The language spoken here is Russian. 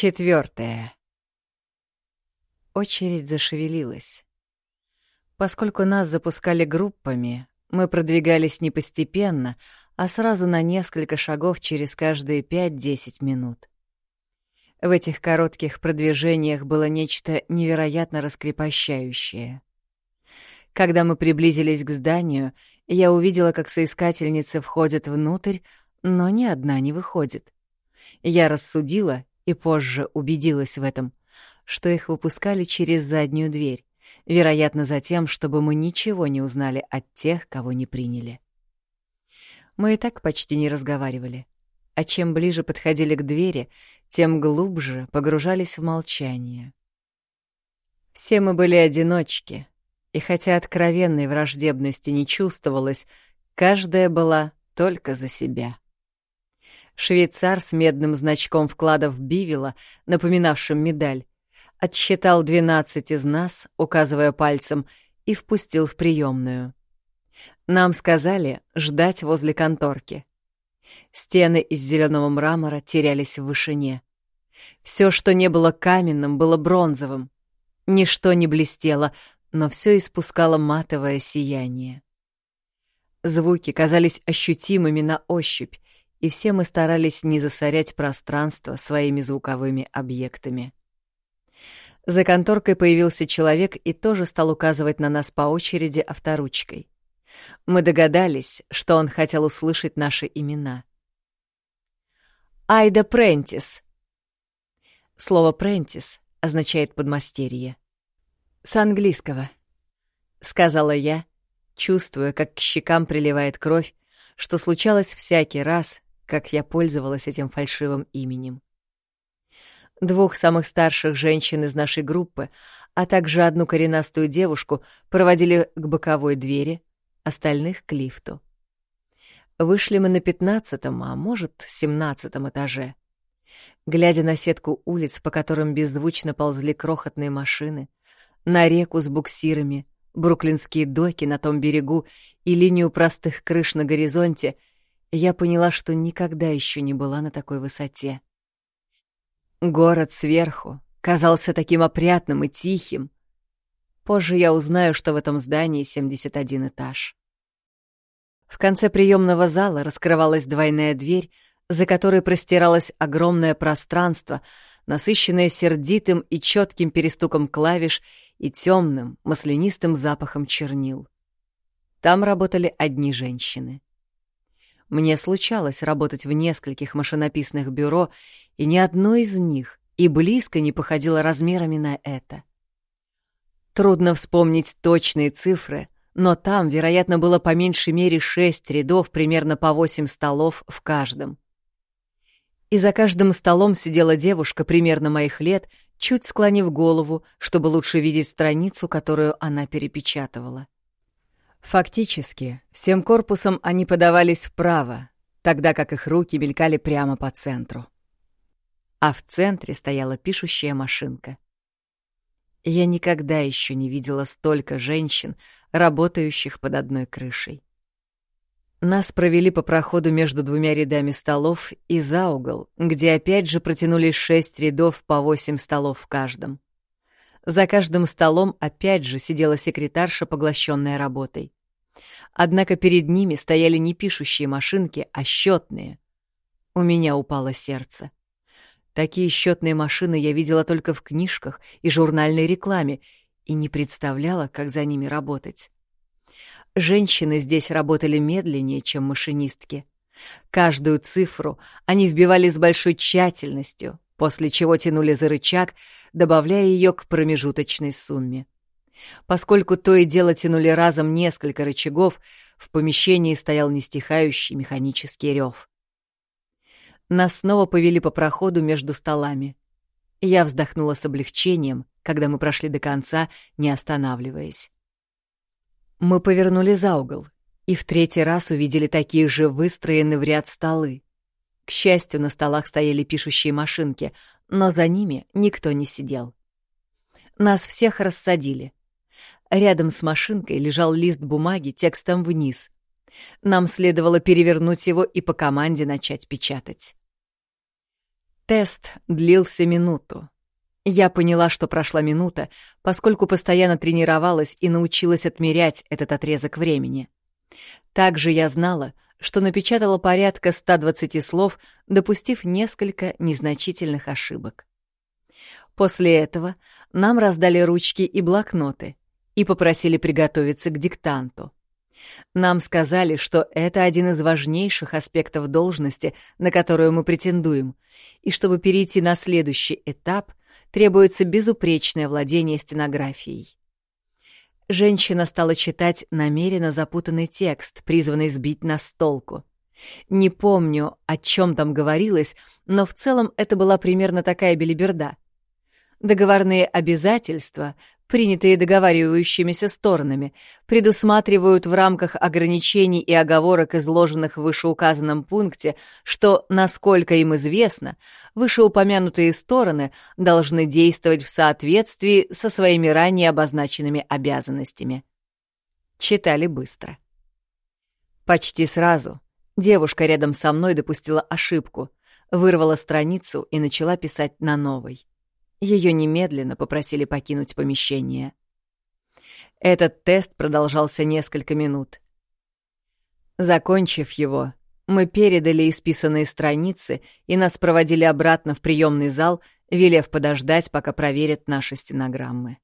Четвертое. Очередь зашевелилась. Поскольку нас запускали группами, мы продвигались не постепенно, а сразу на несколько шагов через каждые 5-10 минут. В этих коротких продвижениях было нечто невероятно раскрепощающее. Когда мы приблизились к зданию, я увидела, как соискательницы входят внутрь, но ни одна не выходит. Я рассудила и позже убедилась в этом, что их выпускали через заднюю дверь, вероятно, за тем, чтобы мы ничего не узнали от тех, кого не приняли. Мы и так почти не разговаривали, а чем ближе подходили к двери, тем глубже погружались в молчание. Все мы были одиночки, и хотя откровенной враждебности не чувствовалось, каждая была только за себя. Швейцар с медным значком вкладов Бивила, напоминавшим медаль, отсчитал двенадцать из нас, указывая пальцем, и впустил в приемную. Нам сказали ждать возле конторки. Стены из зеленого мрамора терялись в вышине. Все, что не было каменным, было бронзовым. Ничто не блестело, но все испускало матовое сияние. Звуки казались ощутимыми на ощупь, и все мы старались не засорять пространство своими звуковыми объектами. За конторкой появился человек и тоже стал указывать на нас по очереди авторучкой. Мы догадались, что он хотел услышать наши имена. «Айда Прентис!» Слово «прентис» означает «подмастерье». «С английского», — сказала я, чувствуя, как к щекам приливает кровь, что случалось всякий раз, как я пользовалась этим фальшивым именем. Двух самых старших женщин из нашей группы, а также одну коренастую девушку проводили к боковой двери, остальных — к лифту. Вышли мы на пятнадцатом, а может, семнадцатом этаже. Глядя на сетку улиц, по которым беззвучно ползли крохотные машины, на реку с буксирами, бруклинские доки на том берегу и линию простых крыш на горизонте, я поняла, что никогда еще не была на такой высоте. Город сверху казался таким опрятным и тихим. Позже я узнаю, что в этом здании 71 этаж. В конце приемного зала раскрывалась двойная дверь, за которой простиралось огромное пространство, насыщенное сердитым и четким перестуком клавиш и темным, маслянистым запахом чернил. Там работали одни женщины. Мне случалось работать в нескольких машинописных бюро, и ни одно из них и близко не походило размерами на это. Трудно вспомнить точные цифры, но там, вероятно, было по меньшей мере шесть рядов, примерно по восемь столов в каждом. И за каждым столом сидела девушка примерно моих лет, чуть склонив голову, чтобы лучше видеть страницу, которую она перепечатывала. Фактически, всем корпусом они подавались вправо, тогда как их руки мелькали прямо по центру. А в центре стояла пишущая машинка. Я никогда еще не видела столько женщин, работающих под одной крышей. Нас провели по проходу между двумя рядами столов и за угол, где опять же протянулись шесть рядов по восемь столов в каждом. За каждым столом опять же сидела секретарша, поглощенная работой. Однако перед ними стояли не пишущие машинки, а счетные. У меня упало сердце. Такие счетные машины я видела только в книжках и журнальной рекламе и не представляла, как за ними работать. Женщины здесь работали медленнее, чем машинистки. Каждую цифру они вбивали с большой тщательностью, после чего тянули за рычаг, добавляя ее к промежуточной сумме. Поскольку то и дело тянули разом несколько рычагов, в помещении стоял нестихающий механический рев. Нас снова повели по проходу между столами. Я вздохнула с облегчением, когда мы прошли до конца, не останавливаясь. Мы повернули за угол и в третий раз увидели такие же выстроенные в ряд столы. К счастью, на столах стояли пишущие машинки, но за ними никто не сидел. Нас всех рассадили. Рядом с машинкой лежал лист бумаги текстом вниз. Нам следовало перевернуть его и по команде начать печатать. Тест длился минуту. Я поняла, что прошла минута, поскольку постоянно тренировалась и научилась отмерять этот отрезок времени. Также я знала, что напечатала порядка 120 слов, допустив несколько незначительных ошибок. После этого нам раздали ручки и блокноты и попросили приготовиться к диктанту. Нам сказали, что это один из важнейших аспектов должности, на которую мы претендуем, и чтобы перейти на следующий этап, требуется безупречное владение стенографией. Женщина стала читать намеренно запутанный текст, призванный сбить нас с толку. Не помню, о чем там говорилось, но в целом это была примерно такая белиберда. Договорные обязательства, принятые договаривающимися сторонами, предусматривают в рамках ограничений и оговорок, изложенных в вышеуказанном пункте, что, насколько им известно, вышеупомянутые стороны должны действовать в соответствии со своими ранее обозначенными обязанностями. Читали быстро. Почти сразу девушка рядом со мной допустила ошибку, вырвала страницу и начала писать на новой. Ее немедленно попросили покинуть помещение. Этот тест продолжался несколько минут. Закончив его, мы передали исписанные страницы и нас проводили обратно в приемный зал, велев подождать, пока проверят наши стенограммы.